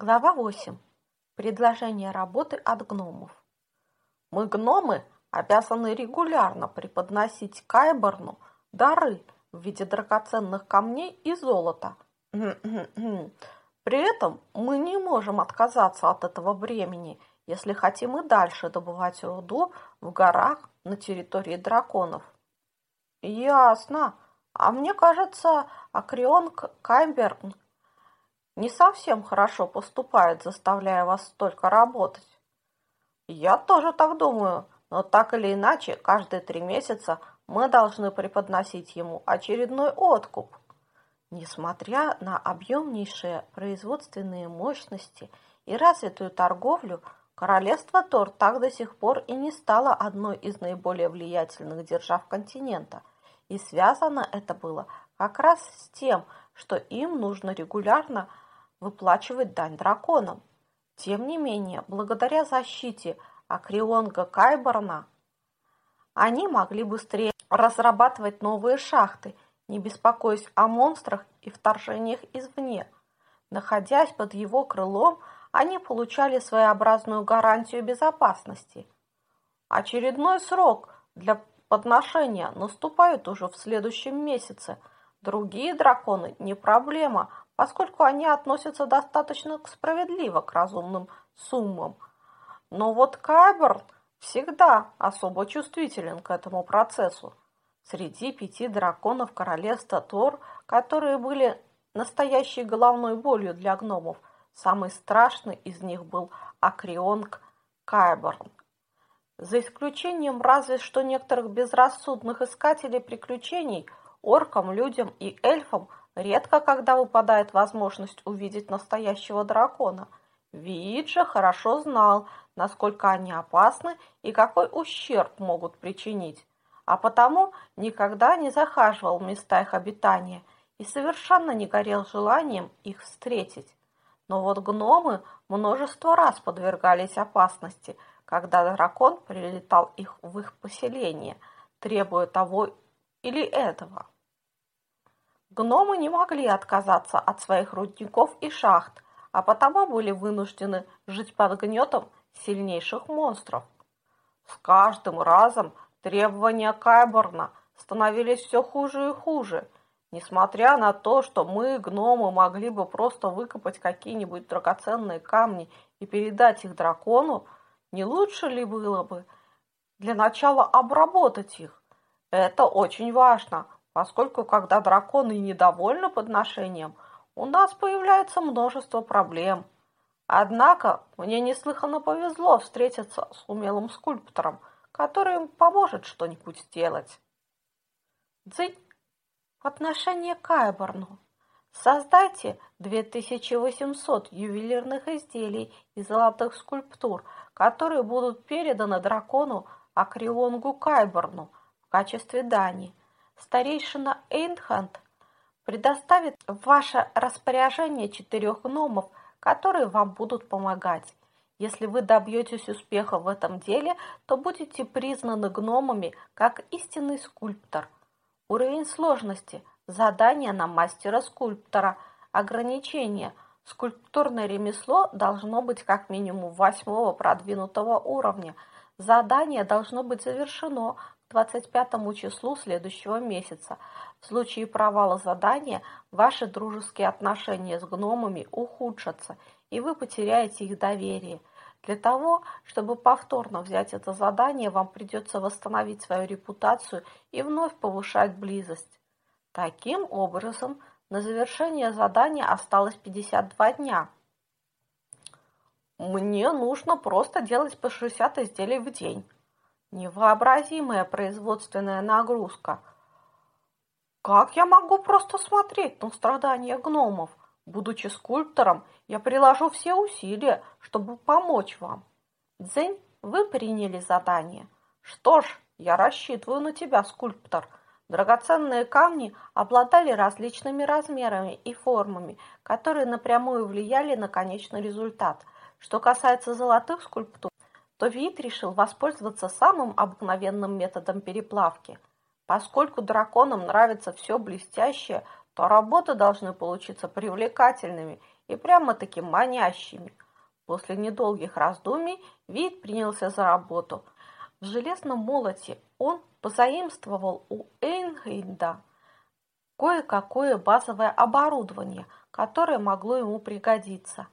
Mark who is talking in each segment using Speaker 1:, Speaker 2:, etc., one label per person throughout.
Speaker 1: Глава 8. Предложение работы от гномов. Мы, гномы, обязаны регулярно преподносить Кайборну дары в виде драгоценных камней и золота. При этом мы не можем отказаться от этого времени, если хотим и дальше добывать руду в горах на территории драконов. Ясно. А мне кажется, Акрион Кайберн не совсем хорошо поступает, заставляя вас столько работать. Я тоже так думаю, но так или иначе, каждые три месяца мы должны преподносить ему очередной откуп. Несмотря на объемнейшие производственные мощности и развитую торговлю, королевство Тор так до сих пор и не стало одной из наиболее влиятельных держав континента. И связано это было как раз с тем, что им нужно регулярно выплачивать дань драконам. Тем не менее, благодаря защите Акрионга Кайборна, они могли быстрее разрабатывать новые шахты, не беспокоясь о монстрах и вторжениях извне. Находясь под его крылом, они получали своеобразную гарантию безопасности. Очередной срок для подношения наступает уже в следующем месяце. Другие драконы не проблема, поскольку они относятся достаточно справедливо к разумным суммам. Но вот Кайберн всегда особо чувствителен к этому процессу. Среди пяти драконов королевства Тор, которые были настоящей головной болью для гномов, самый страшный из них был Акрионг Кайберн. За исключением разве что некоторых безрассудных искателей приключений, оркам, людям и эльфам Редко когда выпадает возможность увидеть настоящего дракона. Вид же хорошо знал, насколько они опасны и какой ущерб могут причинить, а потому никогда не захаживал в места их обитания и совершенно не горел желанием их встретить. Но вот гномы множество раз подвергались опасности, когда дракон прилетал их в их поселение, требуя того или этого. Гномы не могли отказаться от своих рудников и шахт, а потому были вынуждены жить под гнетом сильнейших монстров. С каждым разом требования Кайборна становились все хуже и хуже. Несмотря на то, что мы, гномы, могли бы просто выкопать какие-нибудь драгоценные камни и передать их дракону, не лучше ли было бы для начала обработать их? Это очень важно, поскольку когда драконы недовольны подношением, у нас появляется множество проблем. Однако мне неслыханно повезло встретиться с умелым скульптором, который поможет что-нибудь сделать. Дзынь. В отношении к Айборну. Создайте 2800 ювелирных изделий и золотых скульптур, которые будут переданы дракону Акрионгу Кайборну в качестве дани старейшина Эйнхант предоставит в ваше распоряжение четырех гномов, которые вам будут помогать. Если вы добьетесь успеха в этом деле, то будете признаны гномами как истинный скульптор. Уровень сложности. Задание на мастера-скульптора. Ограничение. Скульптурное ремесло должно быть как минимум восьмого продвинутого уровня. Задание должно быть завершено 25 числу следующего месяца. В случае провала задания ваши дружеские отношения с гномами ухудшатся, и вы потеряете их доверие. Для того, чтобы повторно взять это задание, вам придется восстановить свою репутацию и вновь повышать близость. Таким образом, на завершение задания осталось 52 дня. Мне нужно просто делать по 60 изделий в день. Невообразимая производственная нагрузка. Как я могу просто смотреть на страдания гномов? Будучи скульптором, я приложу все усилия, чтобы помочь вам. Дзень, вы приняли задание. Что ж, я рассчитываю на тебя, скульптор. Драгоценные камни обладали различными размерами и формами, которые напрямую влияли на конечный результат. Что касается золотых скульптур, то вид решил воспользоваться самым обыкновенным методом переплавки. Поскольку драконам нравится все блестящее, то работы должны получиться привлекательными и прямо-таки манящими. После недолгих раздумий Вид принялся за работу. В железном молоте он позаимствовал у Эйнхейнда кое-какое базовое оборудование, которое могло ему пригодиться.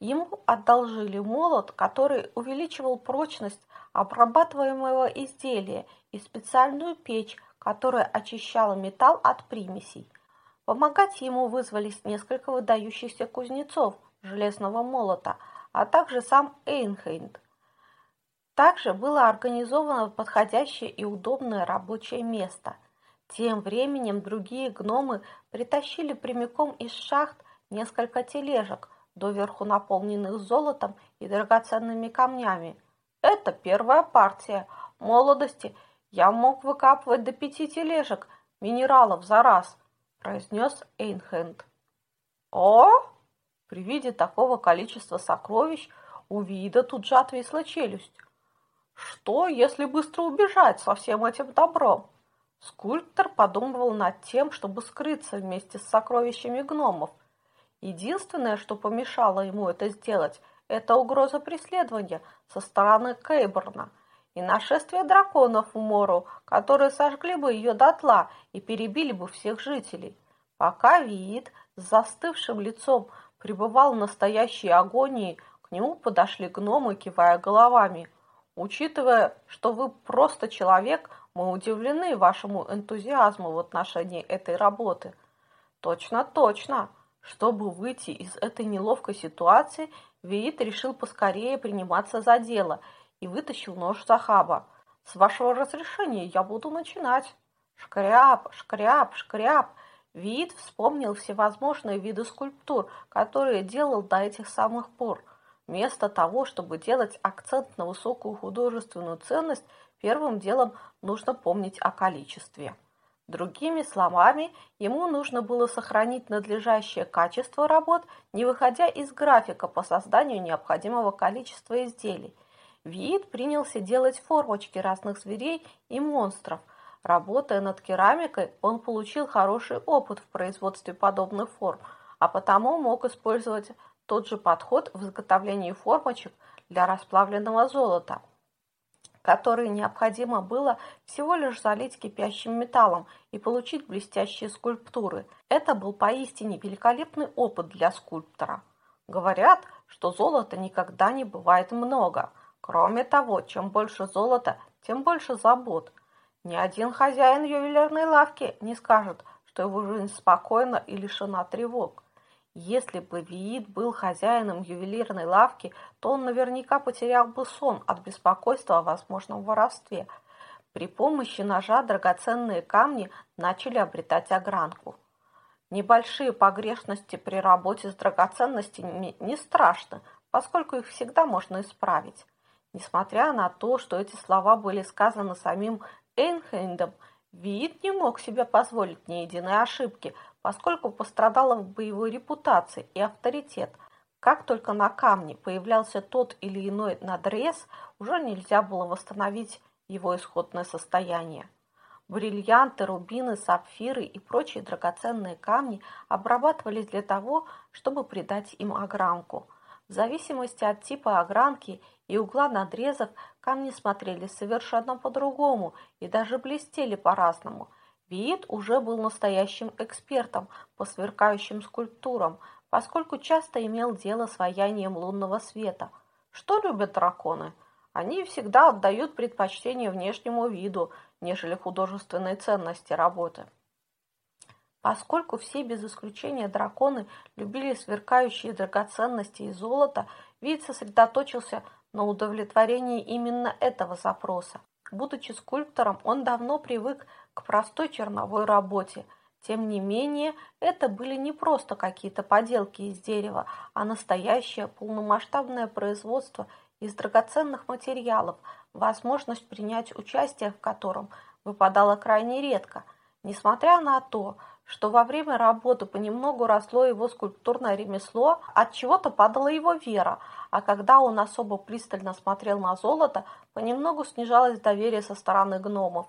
Speaker 1: Ему одолжили молот, который увеличивал прочность обрабатываемого изделия и специальную печь, которая очищала металл от примесей. Помогать ему вызвались несколько выдающихся кузнецов железного молота, а также сам Эйнхейнд. Также было организовано подходящее и удобное рабочее место – тем временем другие гномы притащили прямиком из шахт несколько тележек, доверху наполненных золотом и драгоценными камнями. Это первая партия. Молодости я мог выкапывать до пяти тележек минералов за раз, произнес Эйнхенд. О! При виде такого количества сокровищ у вида тут же отвисла челюсть. Что, если быстро убежать со всем этим добром? Скульптор подумывал над тем, чтобы скрыться вместе с сокровищами гномов. Единственное, что помешало ему это сделать, это угроза преследования со стороны Кейборна и нашествие драконов в Мору, которые сожгли бы ее дотла и перебили бы всех жителей. Пока Виит с застывшим лицом пребывал в настоящей агонии, к нему подошли гномы, кивая головами. Учитывая, что вы просто человек, мы удивлены вашему энтузиазму в отношении этой работы. Точно, точно. Чтобы выйти из этой неловкой ситуации, Виит решил поскорее приниматься за дело и вытащил нож Захаба. С вашего разрешения я буду начинать. Шкряп, шкряп, шкряп. Виит вспомнил всевозможные виды скульптур, которые делал до этих самых пор. Вместо того, чтобы делать акцент на высокую художественную ценность, первым делом нужно помнить о количестве. Другими словами, ему нужно было сохранить надлежащее качество работ, не выходя из графика по созданию необходимого количества изделий. Виит принялся делать формочки разных зверей и монстров. Работая над керамикой, он получил хороший опыт в производстве подобных форм, а потому мог использовать тот же подход в изготовлении формочек для расплавленного золота которые необходимо было всего лишь залить кипящим металлом и получить блестящие скульптуры. Это был поистине великолепный опыт для скульптора. Говорят, что золота никогда не бывает много. Кроме того, чем больше золота, тем больше забот. Ни один хозяин ювелирной лавки не скажет, что его жизнь спокойна и лишена тревог. Если бы Виит был хозяином ювелирной лавки, то он наверняка потерял бы сон от беспокойства о возможном воровстве. При помощи ножа драгоценные камни начали обретать огранку. Небольшие погрешности при работе с драгоценностями не страшны, поскольку их всегда можно исправить. Несмотря на то, что эти слова были сказаны самим Эйнхендом, Виит не мог себе позволить ни единой ошибки – поскольку пострадала в боевой репутации и авторитет. Как только на камне появлялся тот или иной надрез, уже нельзя было восстановить его исходное состояние. Бриллианты, рубины, сапфиры и прочие драгоценные камни обрабатывались для того, чтобы придать им огранку. В зависимости от типа огранки и угла надрезов камни смотрели совершенно по-другому и даже блестели по-разному – Виит уже был настоящим экспертом по сверкающим скульптурам, поскольку часто имел дело с ваянием лунного света. Что любят драконы? Они всегда отдают предпочтение внешнему виду, нежели художественной ценности работы. Поскольку все без исключения драконы любили сверкающие драгоценности и золото, вид сосредоточился на удовлетворении именно этого запроса. Будучи скульптором, он давно привык к простой черновой работе. Тем не менее, это были не просто какие-то поделки из дерева, а настоящее полномасштабное производство из драгоценных материалов, возможность принять участие в котором выпадала крайне редко. Несмотря на то, что во время работы понемногу росло его скульптурное ремесло, от чего-то падала его вера, а когда он особо пристально смотрел на золото, понемногу снижалось доверие со стороны гномов.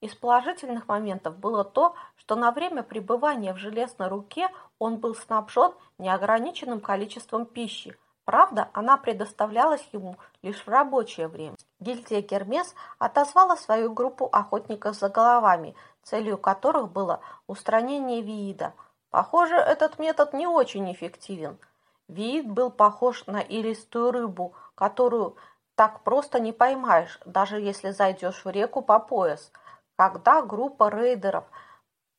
Speaker 1: Из положительных моментов было то, что на время пребывания в железной руке он был снабжен неограниченным количеством пищи. Правда, она предоставлялась ему лишь в рабочее время. Гильдия Гермес отозвала свою группу охотников за головами, целью которых было устранение Виида. Похоже, этот метод не очень эффективен. Виид был похож на илистую рыбу, которую так просто не поймаешь, даже если зайдешь в реку по пояс – когда группа рейдеров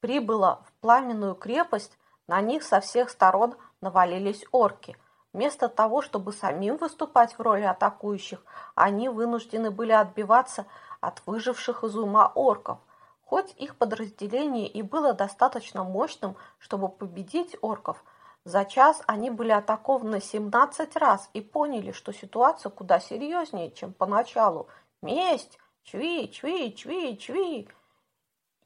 Speaker 1: прибыла в пламенную крепость, на них со всех сторон навалились орки. Вместо того, чтобы самим выступать в роли атакующих, они вынуждены были отбиваться от выживших из ума орков. Хоть их подразделение и было достаточно мощным, чтобы победить орков, за час они были атакованы 17 раз и поняли, что ситуация куда серьезнее, чем поначалу. Месть! Чви, чви, чви, чви.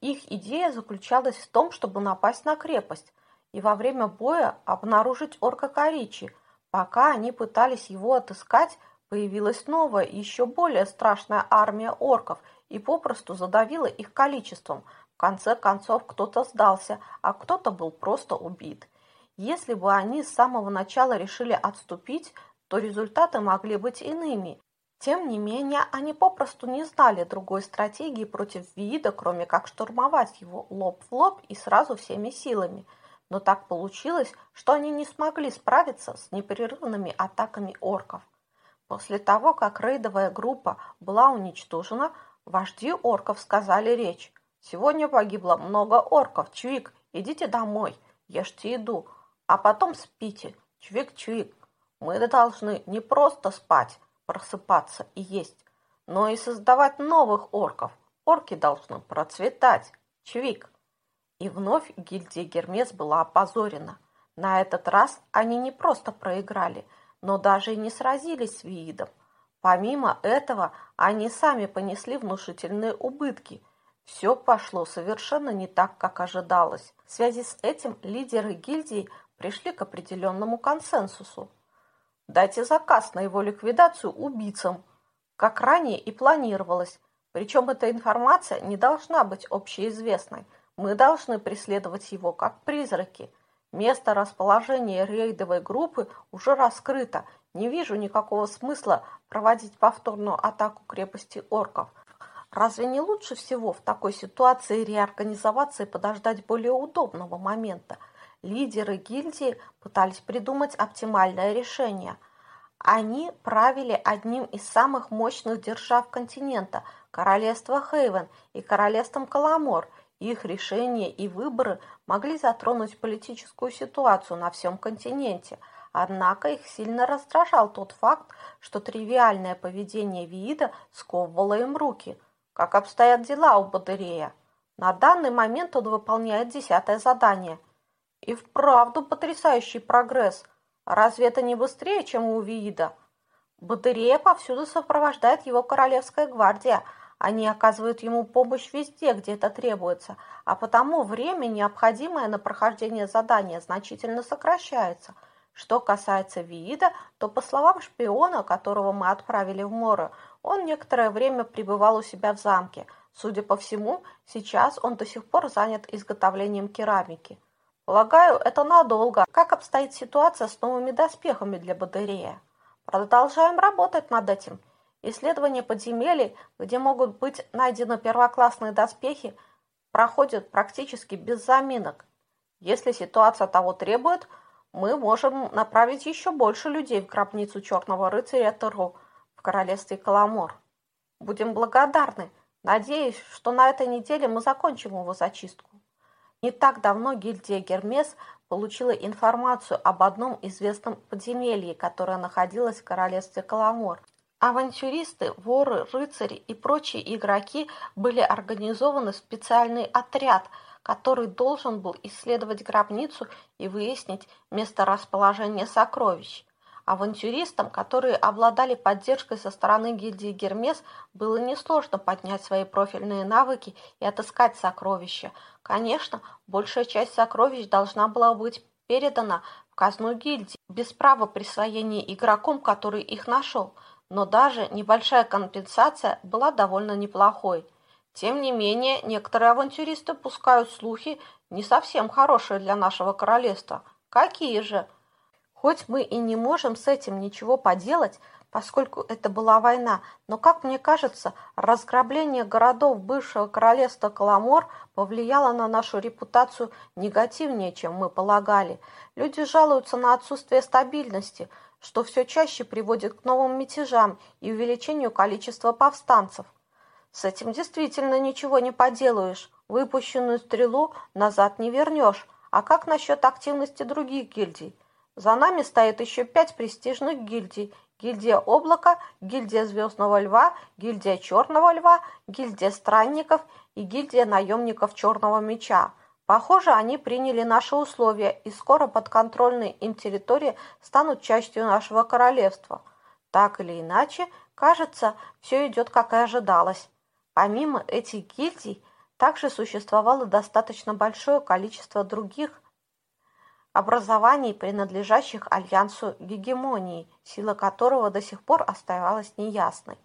Speaker 1: Их идея заключалась в том, чтобы напасть на крепость и во время боя обнаружить орка Коричи. Пока они пытались его отыскать, появилась новая, еще более страшная армия орков и попросту задавила их количеством. В конце концов кто-то сдался, а кто-то был просто убит. Если бы они с самого начала решили отступить, то результаты могли быть иными. Тем не менее, они попросту не знали другой стратегии против вида, кроме как штурмовать его лоб в лоб и сразу всеми силами. Но так получилось, что они не смогли справиться с непрерывными атаками орков. После того, как рейдовая группа была уничтожена, вожди орков сказали речь. «Сегодня погибло много орков. Чвик, идите домой, ешьте еду, а потом спите. Чвик-чвик, мы должны не просто спать, просыпаться и есть, но и создавать новых орков. Орки должны процветать. Чвик. И вновь гильдия Гермес была опозорена. На этот раз они не просто проиграли, но даже и не сразились с Виидом. Помимо этого, они сами понесли внушительные убытки. Все пошло совершенно не так, как ожидалось. В связи с этим лидеры гильдии пришли к определенному консенсусу. Дайте заказ на его ликвидацию убийцам, как ранее и планировалось. Причем эта информация не должна быть общеизвестной. Мы должны преследовать его как призраки. Место расположения рейдовой группы уже раскрыто. Не вижу никакого смысла проводить повторную атаку крепости орков. Разве не лучше всего в такой ситуации реорганизоваться и подождать более удобного момента – Лидеры гильдии пытались придумать оптимальное решение. Они правили одним из самых мощных держав континента – королевство Хейвен и королевством Каламор. Их решения и выборы могли затронуть политическую ситуацию на всем континенте. Однако их сильно раздражал тот факт, что тривиальное поведение Виида сковывало им руки. Как обстоят дела у Бадырея? На данный момент он выполняет десятое задание – и вправду потрясающий прогресс. Разве это не быстрее, чем у Виида? Батарея повсюду сопровождает его королевская гвардия. Они оказывают ему помощь везде, где это требуется, а потому время, необходимое на прохождение задания, значительно сокращается. Что касается Виида, то, по словам шпиона, которого мы отправили в море, он некоторое время пребывал у себя в замке. Судя по всему, сейчас он до сих пор занят изготовлением керамики. Полагаю, это надолго. Как обстоит ситуация с новыми доспехами для Бадырея? Продолжаем работать над этим. Исследование подземелий, где могут быть найдены первоклассные доспехи, проходят практически без заминок. Если ситуация того требует, мы можем направить еще больше людей в гробницу Черного рыцаря Теру в королевстве Каламор. Будем благодарны. Надеюсь, что на этой неделе мы закончим его зачистку. Не так давно гильдия Гермес получила информацию об одном известном подземелье, которое находилось в королевстве Каламор. Авантюристы, воры, рыцари и прочие игроки были организованы в специальный отряд, который должен был исследовать гробницу и выяснить месторасположение сокровищ. Авантюристам, которые обладали поддержкой со стороны гильдии Гермес, было несложно поднять свои профильные навыки и отыскать сокровища. Конечно, большая часть сокровищ должна была быть передана в казну гильдии без права присвоения игроком, который их нашел, но даже небольшая компенсация была довольно неплохой. Тем не менее, некоторые авантюристы пускают слухи, не совсем хорошие для нашего королевства. Какие же? Хоть мы и не можем с этим ничего поделать, поскольку это была война, но, как мне кажется, разграбление городов бывшего королевства Каламор повлияло на нашу репутацию негативнее, чем мы полагали. Люди жалуются на отсутствие стабильности, что все чаще приводит к новым мятежам и увеличению количества повстанцев. С этим действительно ничего не поделаешь. Выпущенную стрелу назад не вернешь. А как насчет активности других гильдий? За нами стоит еще пять престижных гильдий. Гильдия Облака, гильдия Звездного Льва, гильдия Черного Льва, гильдия Странников и гильдия наемников Черного Меча. Похоже, они приняли наши условия, и скоро подконтрольные им территории станут частью нашего королевства. Так или иначе, кажется, все идет как и ожидалось. Помимо этих гильдий, также существовало достаточно большое количество других образований, принадлежащих Альянсу Гегемонии, сила которого до сих пор оставалась неясной.